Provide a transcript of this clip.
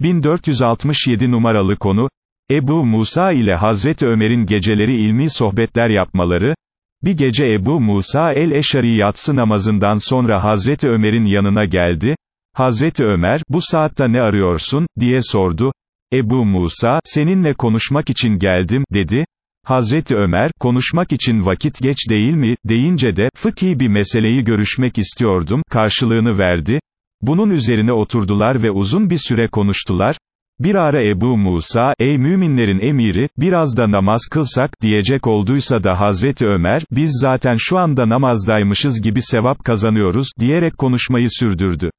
1467 numaralı konu, Ebu Musa ile Hazreti Ömer'in geceleri ilmi sohbetler yapmaları, bir gece Ebu Musa el-Eşari yatsı namazından sonra Hazreti Ömer'in yanına geldi, Hazreti Ömer, bu saatte ne arıyorsun, diye sordu, Ebu Musa, seninle konuşmak için geldim, dedi, Hazreti Ömer, konuşmak için vakit geç değil mi, deyince de, fıkhi bir meseleyi görüşmek istiyordum, karşılığını verdi, bunun üzerine oturdular ve uzun bir süre konuştular, bir ara Ebu Musa, ey müminlerin emiri, biraz da namaz kılsak, diyecek olduysa da Hazreti Ömer, biz zaten şu anda namazdaymışız gibi sevap kazanıyoruz, diyerek konuşmayı sürdürdü.